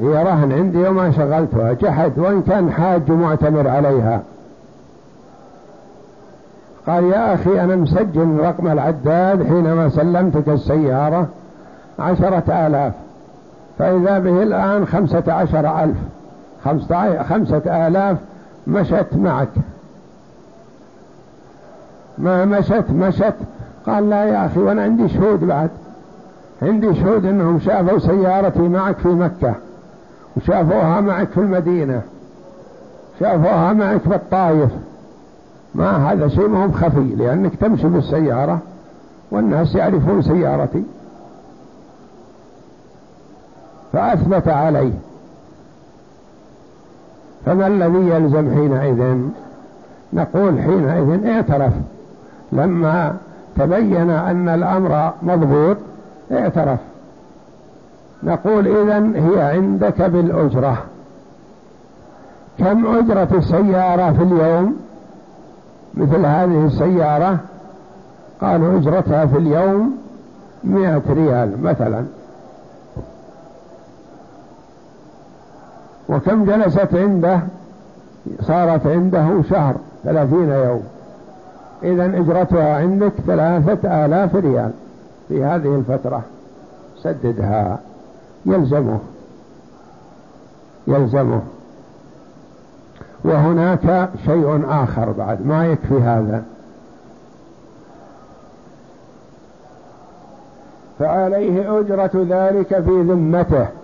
هي رهن عندي وما شغلتها. جحد وإن كان حاج معتمر عليها. قال يا أخي أنا مسجل رقم العداد حينما سلمتك السيارة عشرة آلاف. فإذا به الآن خمسة عشر ألف. خمسة آلاف مشت معك. ما مشت مشت. قال لا يا أخي وأنا عندي شهود بعد. عندي شهود أنهم شافوا سيارتي معك في مكة. وشافوها معك في المدينة. شافوها معك في الطائف ما هذا شيء مهم خفي لأنك تمشي بالسيارة والناس يعرفون سيارتي. فأثبت عليه. فما الذي يلزم حينئذ؟ نقول حينئذ اعترف. لما تبين أن الأمر مضبوط اعترف. نقول إذن هي عندك بالأجرة. كم أجرة السيارة في اليوم؟ مثل هذه السيارة. قالوا أجرتها في اليوم مئة ريال مثلا. وكم جلست عنده؟ صارت عنده شهر ثلاثين يوم. إذا إجرتها عندك ثلاثة آلاف ريال في هذه الفترة. سددها. يلزمه. يلزمه. وهناك شيء آخر بعد. ما يكفي هذا. فعليه أجرة ذلك في ذمته.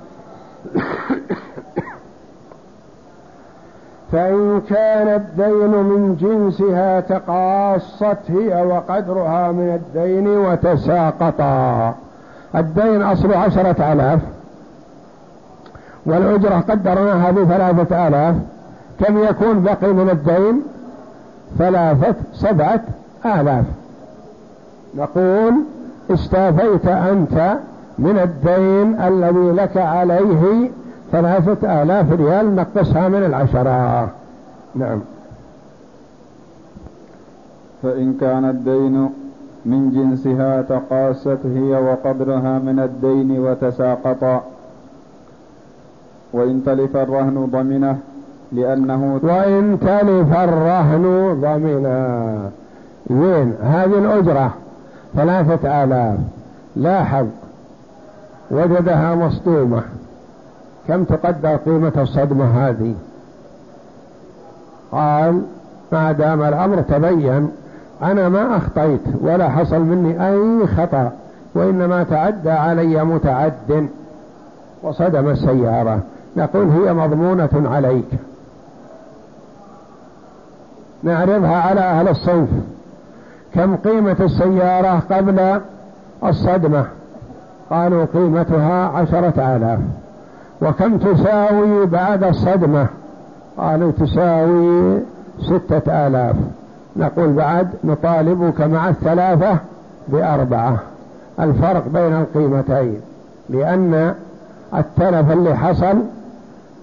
فإن كان الدين من جنسها تقاصت هي وقدرها من الدين وتساقطا. الدين أصل عشرة آلاف. والأجرة قدرناها بثلاثة آلاف. كم يكون بقي من الدين؟ ثلاثة سبعة آلاف. نقول استافيت أنت من الدين الذي لك عليه ثلاثة آلاف ريال نقصها من العشرة. نعم. فإن كان الدين من جنسها تقاست هي وقدرها من الدين وتساقطا. وإن تلف الرهن ضمنه لأنه وإن تلف الرهن ضمنا وين هذه الأجرة ثلاثة آلاف. لاحظ وجدها مصدومة. كم تقدر قيمة الصدمة هذه؟ قال ما دام الأمر تبين أنا ما أخطيت ولا حصل مني أي خطأ وإنما تعدى علي متعد. وصدم السيارة. نقول هي مضمونة عليك. نعرضها على أهل الصنف كم قيمة السيارة قبل الصدمة؟ قالوا قيمتها عشرة آلاف. وكم تساوي بعد الصدمة؟ قالوا تساوي ستة آلاف. نقول بعد نطالبك مع الثلاثة بأربعة. الفرق بين القيمتين لأن التلف اللي حصل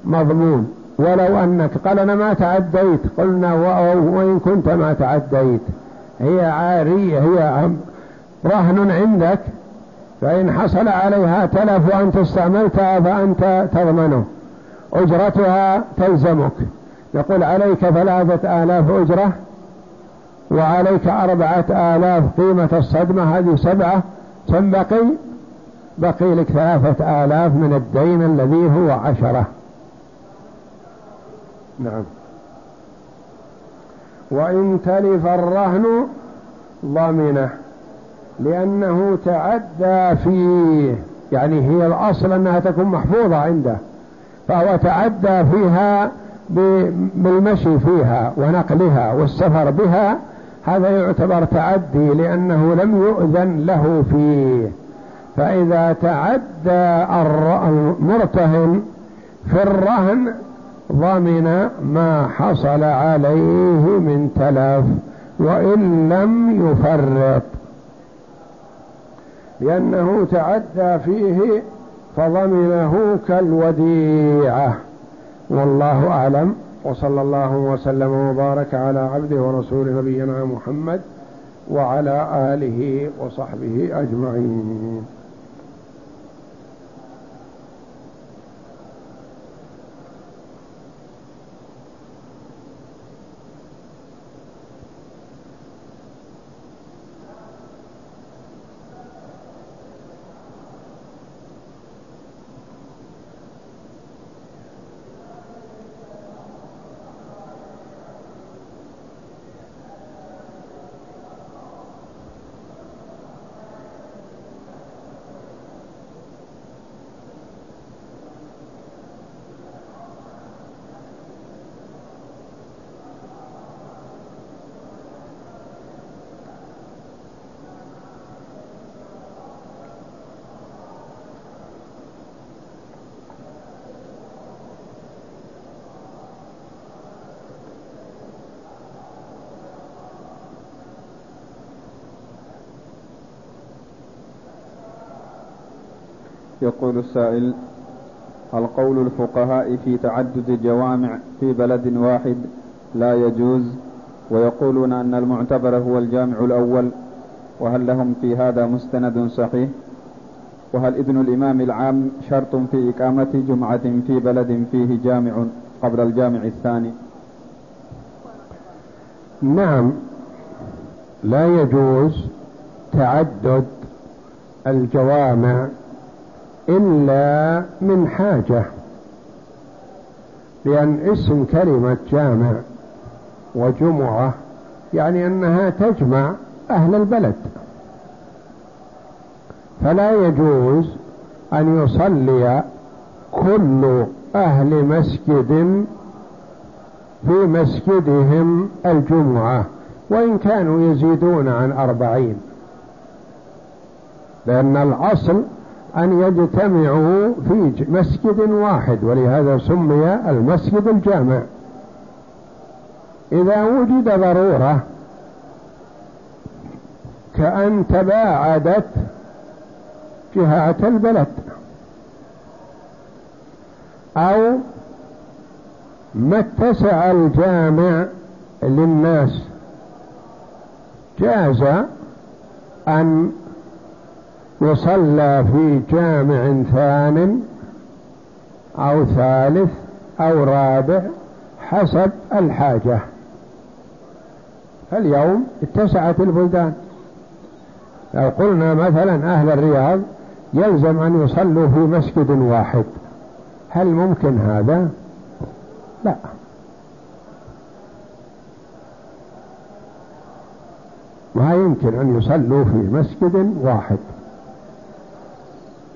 مضمون. ولو أنك قال أنا ما تعديت. قلنا وإن كنت ما تعديت. هي عارية هي رهن عندك. فإن حصل عليها تلف وأنت استعملتها فأنت تضمنه. أجرتها تلزمك. يقول عليك ثلاثة آلاف أجرة وعليك أربعة آلاف قيمة الصدمة. هذه سبعة. كم بقي؟ بقي لك ثلاثة آلاف من الدين الذي هو عشرة. نعم. وإن تلف الرهن ضمنه لأنه تعدى فيه يعني هي الأصل أنها تكون محفوظة عنده فهو تعدى فيها بالمشي فيها ونقلها والسفر بها هذا يعتبر تعدي لأنه لم يؤذن له فيه. فإذا تعدى المرتهن في الرهن ضمن ما حصل عليه من تلف وإن لم يفرط. لأنه تعدى فيه فضمنه كالوديعة. والله أعلم. وصلى الله وسلم وبارك على عبده ورسول نبينا محمد وعلى آله وصحبه أجمعين. يقول السائل هل قول الفقهاء في تعدد الجوامع في بلد واحد لا يجوز؟ ويقولون أن المعتبر هو الجامع الأول وهل لهم في هذا مستند صحيح؟ وهل إذن الإمام العام شرط في إقامة جمعة في بلد فيه جامع قبل الجامع الثاني؟ نعم لا يجوز تعدد الجوامع إلا من حاجة لأن اسم كلمة جامع وجمعة يعني أنها تجمع أهل البلد. فلا يجوز أن يصلي كل أهل مسجد في مسجدهم الجمعة وإن كانوا يزيدون عن أربعين لأن الأصل أن يجتمعوا في مسجد واحد ولهذا سمي المسجد الجامع. إذا وجد ضرورة كأن تباعدت جهات البلد أو ما اتسع الجامع للناس جاز أن يصلى في جامع ثان أو ثالث أو رابع حسب الحاجة. فاليوم اتسعت البلدان. لو قلنا مثلا أهل الرياض يلزم أن يصلوا في مسجد واحد. هل ممكن هذا؟ لا. ما يمكن أن يصلوا في مسجد واحد.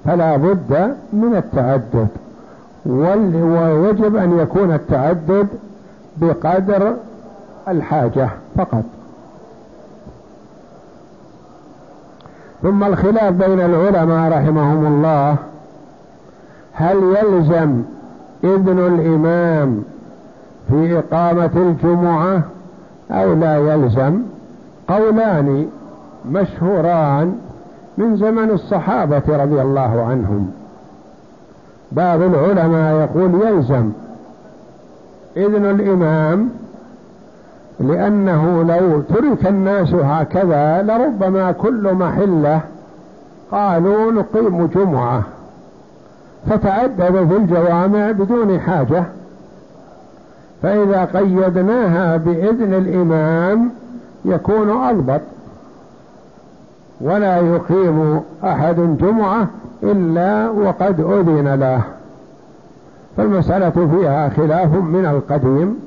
فلا بد من التعدد. ويجب أن يكون التعدد بقدر الحاجة فقط. ثم الخلاف بين العلماء رحمهم الله. هل يلزم إذن الإمام في إقامة الجمعة؟ أو لا يلزم؟ قولان مشهوران من زمن الصحابة رضي الله عنهم. بعض العلماء يقول يلزم إذن الإمام لأنه لو ترك الناس هكذا لربما كل محلة قالوا نقيم جمعة فتعدد في الجوامع بدون حاجة. فإذا قيدناها بإذن الإمام يكون أضبط. ولا يقيم أحد جمعة إلا وقد أذن له. فالمسألة فيها خلاف من القديم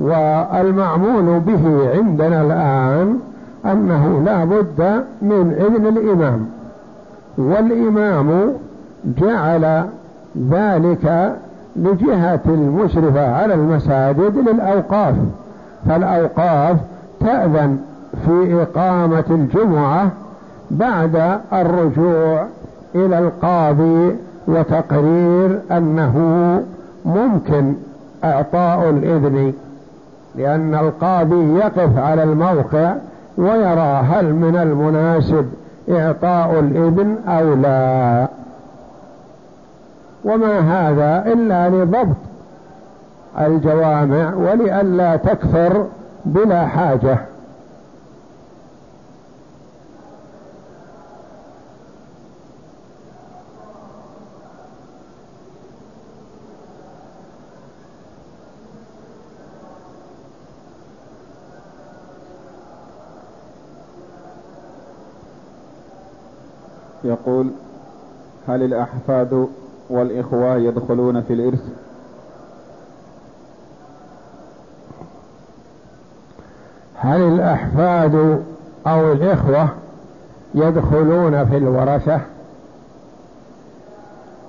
والمعمول به عندنا الآن أنه لا بد من إذن الإمام والإمام جعل ذلك لجهة المشرفة على المساجد للأوقاف فالأوقاف تأذن في إقامة الجمعة بعد الرجوع إلى القاضي وتقرير أنه ممكن إعطاء الإذن لأن القاضي يقف على الموقع ويرى هل من المناسب إعطاء الإذن أو لا. وما هذا إلا لضبط الجوامع ولئلا تكثر بلا حاجة. يقول هل الأحفاد والإخوة يدخلون في الإرث؟ هل الأحفاد أو الإخوة يدخلون في الورثة؟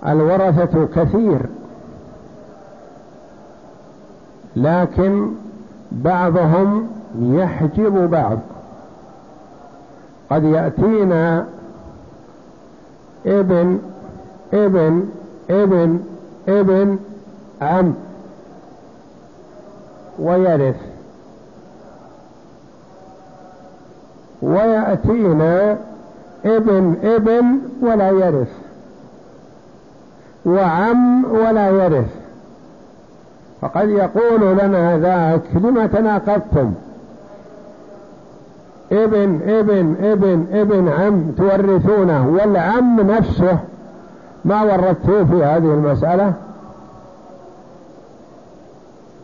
الورثة كثير لكن بعضهم يحجب بعض. قد يأتينا ابن ابن ابن ابن عم. ويرث. ويأتينا ابن ابن ولا يرث. وعم ولا يرث. فقد يقول لنا ذاك لما تناقضتم؟ ابن ابن ابن ابن عم تورثونه والعم نفسه. ما ورثتوه في هذه المسألة؟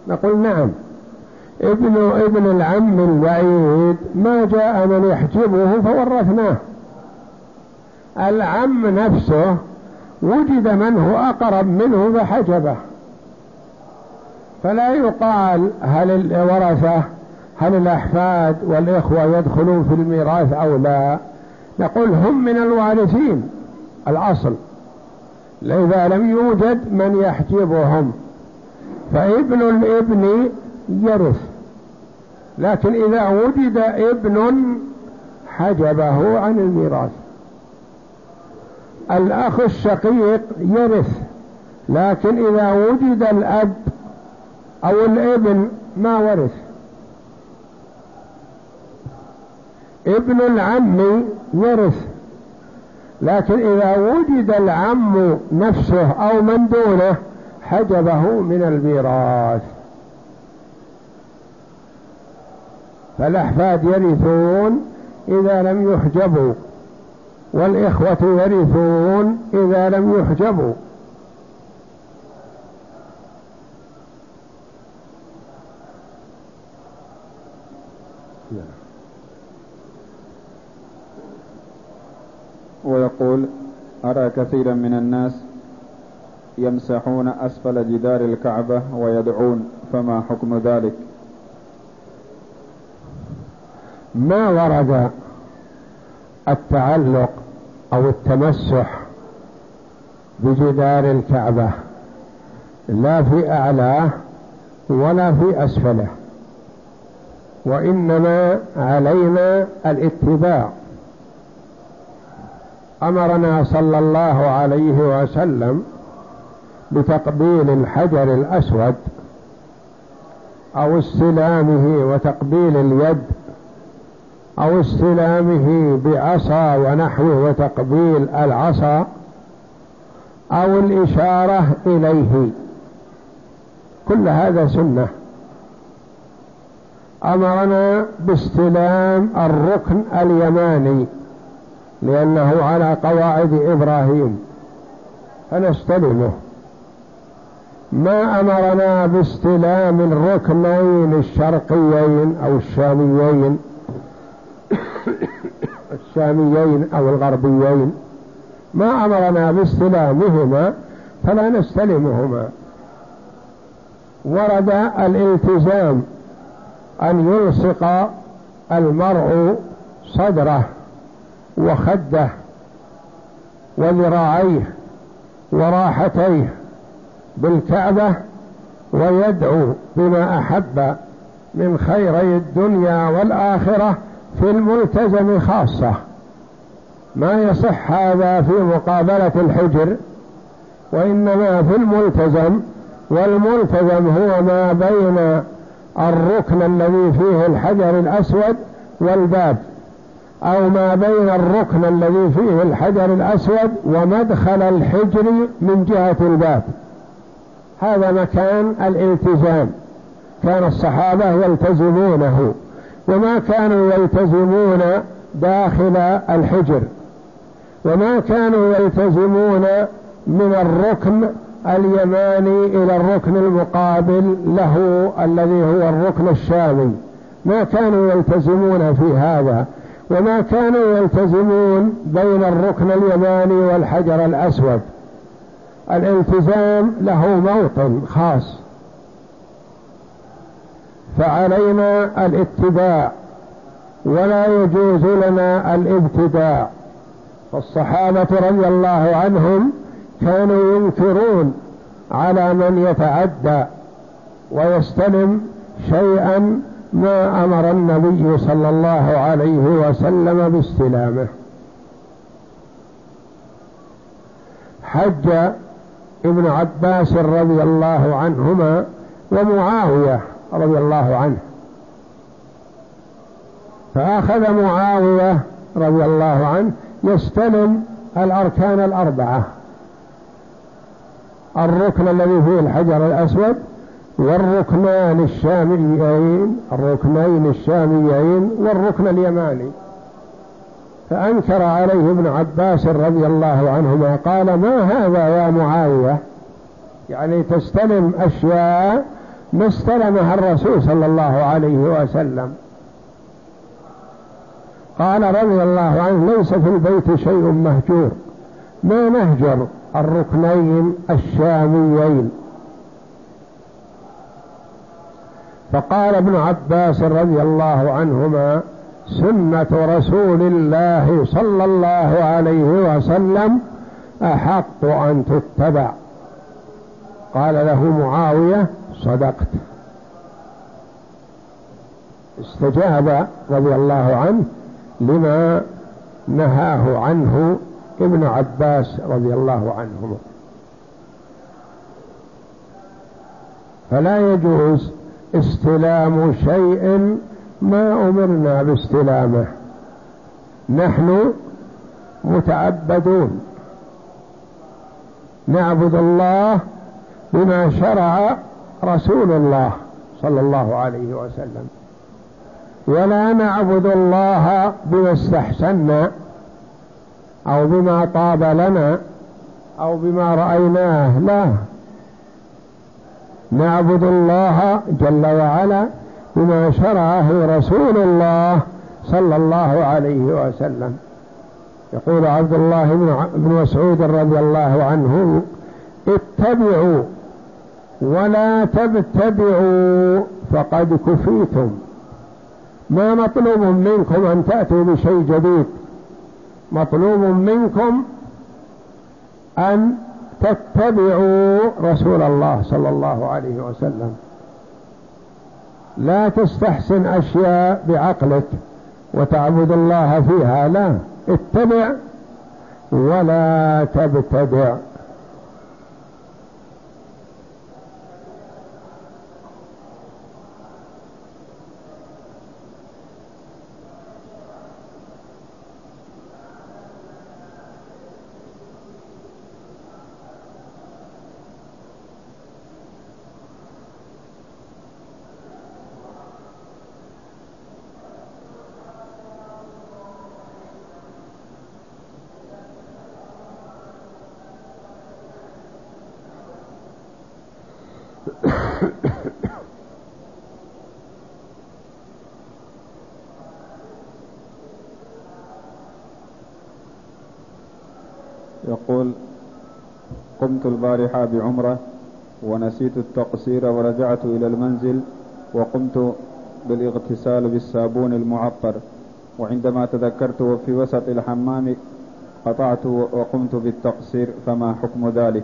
نقول نعم. ابن ابن العم البعيد ما جاء من يحجبه فورثناه. العم نفسه وجد من هو أقرب منه فحجبه. فلا يقال هل الورثة هل الأحفاد والإخوة يدخلون في الميراث أو لا؟ نقول هم من الوارثين الأصل. إذا لم يوجد من يحجبهم. فابن الابن يرث. لكن إذا وجد ابن حجبه عن الميراث. الأخ الشقيق يرث. لكن إذا وجد الأب أو الابن ما ورث. ابن العم يرث. لكن إذا وجد العم نفسه أو من دونه حجبه من الميراث. فالأحفاد يرثون إذا لم يحجبوا والإخوة يرثون إذا لم يحجبوا. ويقول أرى كثيرا من الناس يمسحون أسفل جدار الكعبة ويدعون فما حكم ذلك؟ ما ورد التعلق أو التمسح بجدار الكعبة لا في أعلاه ولا في أسفله وإنما علينا الاتباع. أمرنا صلى الله عليه وسلم بتقبيل الحجر الأسود أو استلامه وتقبيل اليد أو استلامه بعصا ونحوه وتقبيل العصا أو الإشارة إليه. كل هذا سنة. أمرنا باستلام الركن اليماني. لأنه على قواعد إبراهيم. فنستلمه. ما أمرنا باستلام الركنين الشرقيين أو الشاميين. الشاميين أو الغربيين. ما أمرنا باستلامهما فلا نستلمهما. ورد الالتزام أن يلصق المرء صدره. وخده وذراعيه وراحتيه بالكعبة ويدعو بما أحب من خيري الدنيا والآخرة في الملتزم خاصة. ما يصح هذا في مقابلة الحجر وإنما في الملتزم والملتزم هو ما بين الركن الذي فيه الحجر الأسود والباب. أو ما بين الركن الذي فيه الحجر الأسود ومدخل الحجر من جهة الباب. هذا مكان الالتزام. كان الصحابة يلتزمونه وما كانوا يلتزمون داخل الحجر. وما كانوا يلتزمون من الركن اليماني إلى الركن المقابل له الذي هو الركن الشامي. ما كانوا يلتزمون في هذا. وما كانوا يلتزمون بين الركن اليماني والحجر الأسود. الالتزام له موطن خاص. فعلينا الاتباع ولا يجوز لنا الابتداع. فالصحابة رضي الله عنهم كانوا ينكرون على من يتعدى ويستلم شيئا ما أمر النبي صلى الله عليه وسلم باستلامه. حج ابن عباس رضي الله عنهما ومعاوية رضي الله عنه. فأخذ معاوية رضي الله عنه يستلم الأركان الأربعة. الركن الذي فيه الحجر الأسود والركنان الشاميين الركنين الشاميين والركن اليماني. فأنكر عليه ابن عباس رضي الله عنهما قال ما هذا يا معاوية؟ يعني تستلم أشياء ما استلمها الرسول صلى الله عليه وسلم. قال رضي الله عنه ليس في البيت شيء مهجور ما نهجر الركنين الشاميين فقال ابن عباس رضي الله عنهما سنة رسول الله صلى الله عليه وسلم أحق أن تتبع. قال له معاوية صدقت. استجاب رضي الله عنه لما نهاه عنه ابن عباس رضي الله عنهما. فلا يجوز استلام شيء ما أمرنا باستلامه. نحن متعبدون. نعبد الله بما شرع رسول الله صلى الله عليه وسلم. ولا نعبد الله بما استحسنا أو بما طاب لنا أو بما رأيناه. لا. نعبد الله جل وعلا بما شرعه رسول الله صلى الله عليه وسلم. يقول عبد الله بن مسعود رضي الله عنه اتبعوا ولا تبتدعوا فقد كفيتم. ما مطلوب منكم أن تأتوا بشيء جديد. مطلوب منكم أن تتبعوا رسول الله صلى الله عليه وسلم. لا تستحسن أشياء بعقلك وتعبد الله فيها لا. اتبع ولا تبتدع. ونسيت التقصير ورجعت إلى المنزل وقمت بالاغتسال بالصابون المعطر. وعندما تذكرت في وسط الحمام قطعت وقمت بالتقصير فما حكم ذلك؟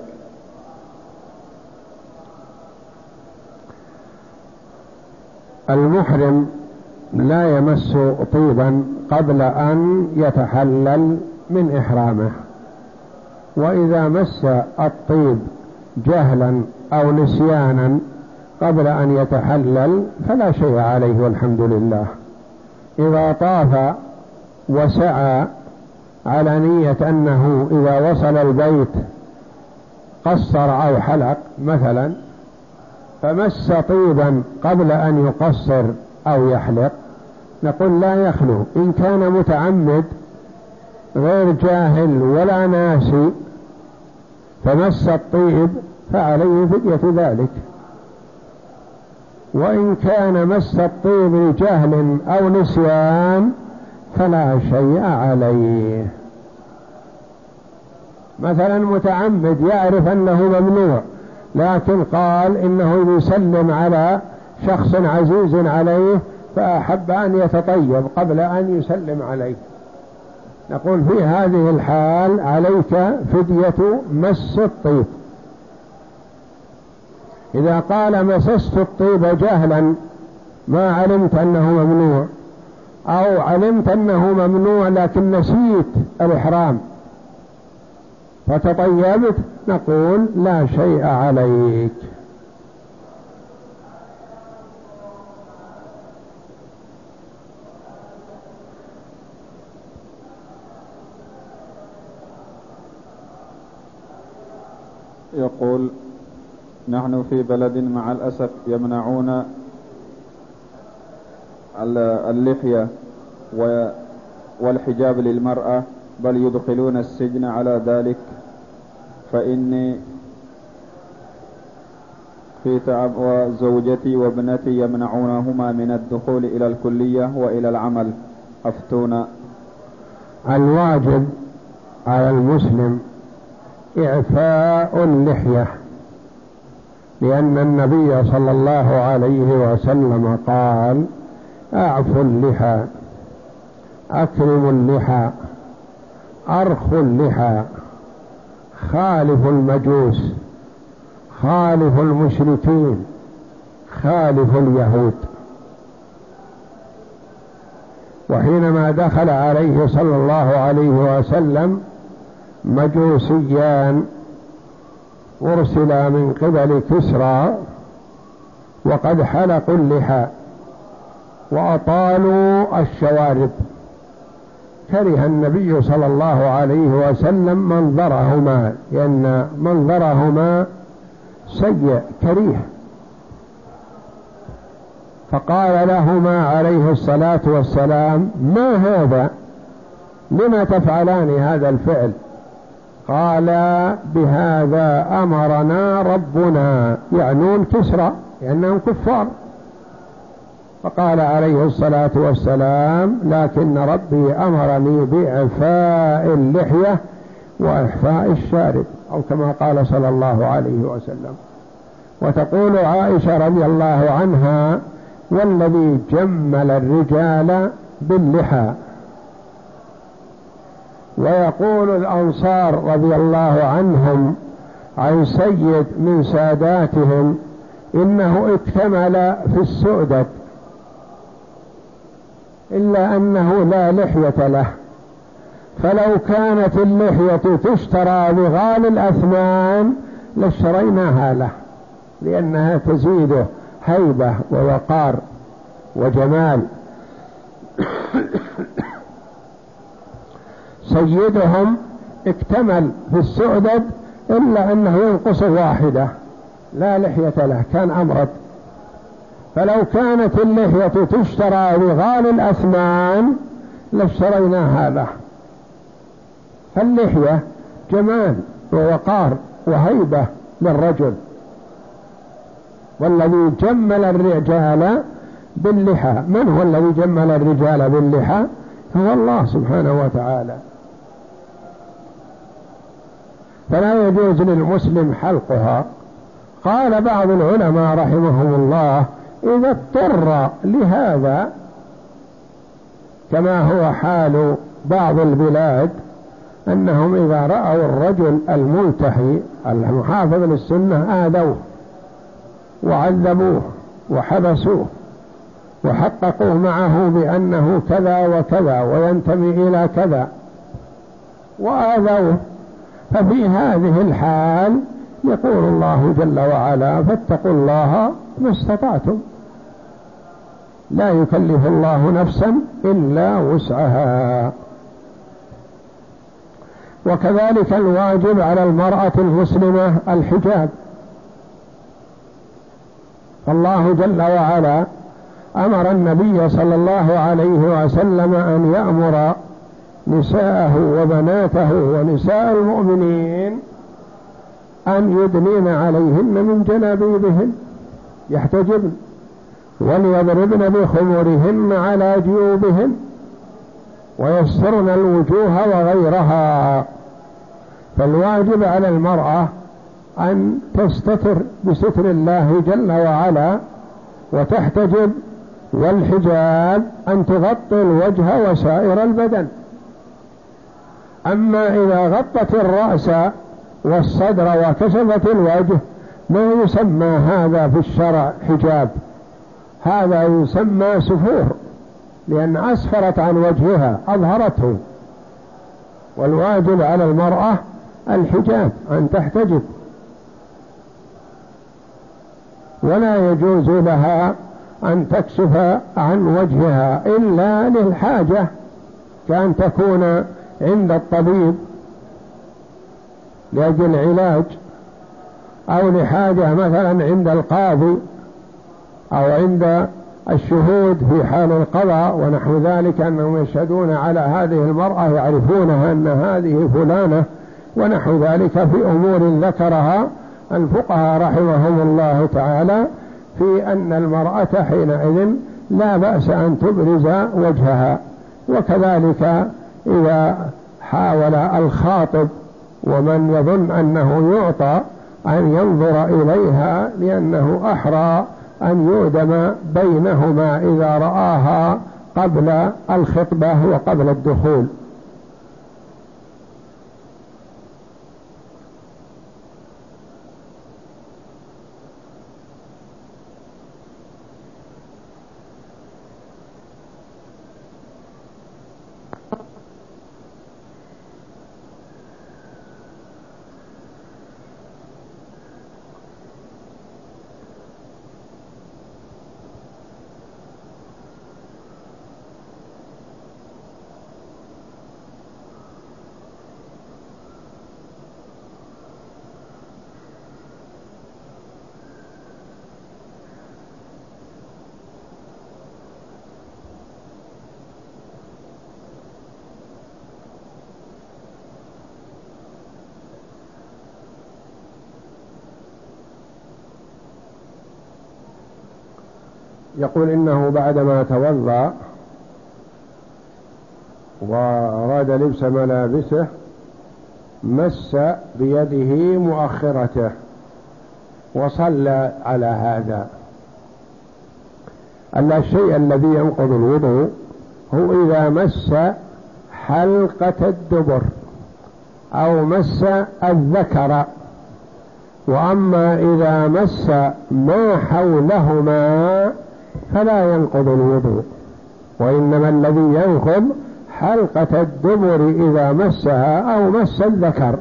المحرم لا يمس طيبا قبل أن يتحلل من إحرامه. وإذا مس الطيب جهلا أو نسيانا قبل أن يتحلل فلا شيء عليه والحمد لله. إذا طاف وسعى على نية أنه إذا وصل البيت قصر أو حلق مثلا فمس طيبا قبل أن يقصر أو يحلق نقول لا يخلو. إن كان متعمد غير جاهل ولا ناسي فمس الطيب فعليه فدية ذلك. وإن كان مس الطيب لجهل أو نسيان فلا شيء عليه. مثلا متعمد يعرف أنه ممنوع لكن قال إنه يسلم على شخص عزيز عليه فأحب أن يتطيب قبل أن يسلم عليه. نقول في هذه الحال عليك فدية مس الطيب. إذا قال مسست الطيب جهلا ما علمت أنه ممنوع. أو علمت أنه ممنوع لكن نسيت الإحرام. فتطيبت نقول لا شيء عليك. يقول نحن في بلد مع الأسف يمنعون اللحية والحجاب للمرأة بل يدخلون السجن على ذلك. فإني في تعب وزوجتي وابنتي يمنعونهما من الدخول إلى الكلية وإلى العمل. أفتونا. الواجب على المسلم إعفاء اللحية. لأن النبي صلى الله عليه وسلم قال أعفوا اللحى أكرموا اللحى أرخوا اللحى خالفوا المجوس خالفوا المشركين خالفوا اليهود. وحينما دخل عليه صلى الله عليه وسلم مجوسيان أرسلا من قبل كسرى وقد حلقوا اللحى وأطالوا الشوارب. كره النبي صلى الله عليه وسلم منظرهما لأن منظرهما سيء كريه. فقال لهما عليه الصلاة والسلام ما هذا؟ لما تفعلان هذا الفعل؟ قال بهذا أمرنا ربنا. يعنون كسرى لأنهم كفار. فقال عليه الصلاة والسلام لكن ربي أمرني بإعفاء اللحية وإحفاء الشارب أو كما قال صلى الله عليه وسلم. وتقول عائشة رضي الله عنها والذي جمل الرجال باللحى. ويقول الأنصار رضي الله عنهم عن سيد من ساداتهم إنه اكتمل في السؤدد إلا أنه لا لحية له. فلو كانت اللحية تشترى بغال الأثمان لاشتريناها له لأنها تزيده هيبة ووقار وجمال. سيدهم اكتمل في السؤدد إلا أنه ينقص واحدة. لا لحية له كان أمرد فلو كانت اللحية تشترى بغال الأثمان لاشتريناها له فاللحية جمال ووقار وهيبة للرجل. والذي جمل الرجال باللحى. من هو الذي جمل الرجال باللحى؟ هو الله سبحانه وتعالى. فلا يجوز للمسلم حلقها. قال بعض العلماء رحمهم الله إذا اضطر لهذا كما هو حال بعض البلاد أنهم إذا رأوا الرجل الملتحي المحافظ للسنة آذوه وعذبوه وحبسوه وحققوا معه بأنه كذا وكذا وينتمي إلى كذا وآذوه. ففي هذه الحال يقول الله جل وعلا فاتقوا الله ما استطعتم. لا يكلف الله نفسا إلا وسعها. وكذلك الواجب على المرأة المسلمة الحجاب. فالله جل وعلا أمر النبي صلى الله عليه وسلم أن يأمر نساءه وبناته ونساء المؤمنين أن يدنين عليهن من جنابيبهن يحتجبن وليضربن بخمورهن على جيوبهن ويسترن الوجوه وغيرها. فالواجب على المرأة أن تستتر بستر الله جل وعلا وتحتجب والحجاب أن تغطي الوجه وسائر البدن. أما إذا غطت الرأس والصدر وكشفت الوجه ما يسمى هذا في الشرع حجاب. هذا يسمى سفور لأن أسفرت عن وجهها أظهرته. والواجب على المرأة الحجاب أن تحتجب. ولا يجوز لها أن تكشف عن وجهها إلا للحاجة كأن تكون عند الطبيب لأجل علاج أو لحاجة مثلا عند القاضي أو عند الشهود في حال القضاء ونحو ذلك أنهم يشهدون على هذه المرأة يعرفونها أن هذه فلانة ونحو ذلك في أمور ذكرها الفقهاء رحمهم الله تعالى في أن المرأة حينئذ لا بأس أن تبرز وجهها وكذلك إذا حاول الخاطب ومن يظن أنه يعطى أن ينظر إليها لأنه أحرى أن يؤدم بينهما إذا رآها قبل الخطبة وقبل الدخول. يقول إنه بعدما توضأ وأراد لبس ملابسه مس بيده مؤخرته وصلى على هذا. أن الشيء الذي ينقض الوضوء هو إذا مس حلقة الدبر أو مس الذكر. وأما إذا مس ما حولهما فلا ينقض الوضوء. وإنما الذي ينقض حلقة الدبر إذا مسها أو مس الذكر.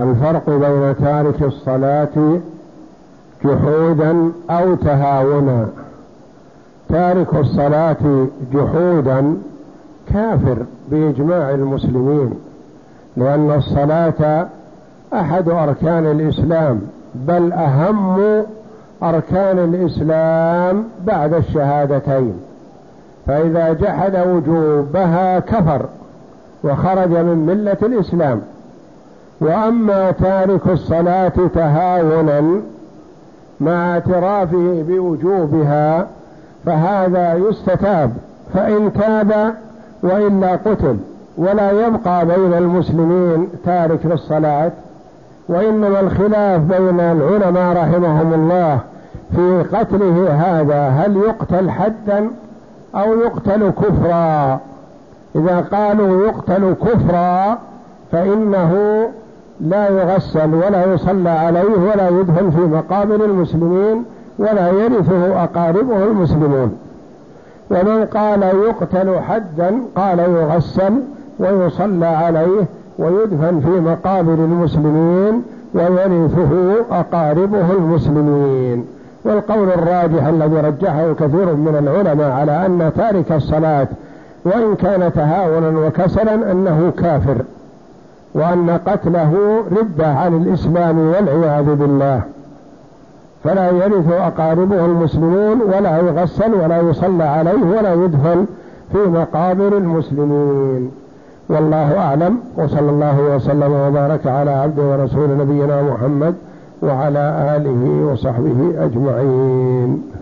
الفرق بين تارك الصلاة جحودا أو تهاونا. تارك الصلاة جحودا كافر بإجماع المسلمين لأن الصلاة أحد أركان الإسلام بل أهم أركان الإسلام بعد الشهادتين. فإذا جحد وجوبها كفر وخرج من ملة الإسلام. وأما تارك الصلاة تهاونا مع اعترافه بوجوبها فهذا يستتاب فإن تاب وإلا قتل ولا يبقى بين المسلمين تارك للصلاة وإنما الخلاف بين العلماء رحمهم الله في قتله هذا هل يقتل حدا أو يقتل كفرا؟ إذا قالوا يقتل كفرا فإنه لا يغسل ولا يصلى عليه ولا يدفن في مقابر المسلمين ولا يرثه أقاربه المسلمون. ومن قال يقتل حدا قال يغسل ويصلى عليه ويدفن في مقابر المسلمين ويرثه أقاربه المسلمين. والقول الراجح الذي رجحه كثير من العلماء على أن تارك الصلاة وإن كان تهاونا وكسلا أنه كافر. وأن قتله ردة عن الإسلام والعياذ بالله. فلا يرث أقاربه المسلمون ولا يغسل ولا يصلى عليه ولا يدفن في مقابر المسلمين. والله أعلم. وصلى الله وسلم وبارك على عبد ورسول نبينا محمد وعلى آله وصحبه أجمعين.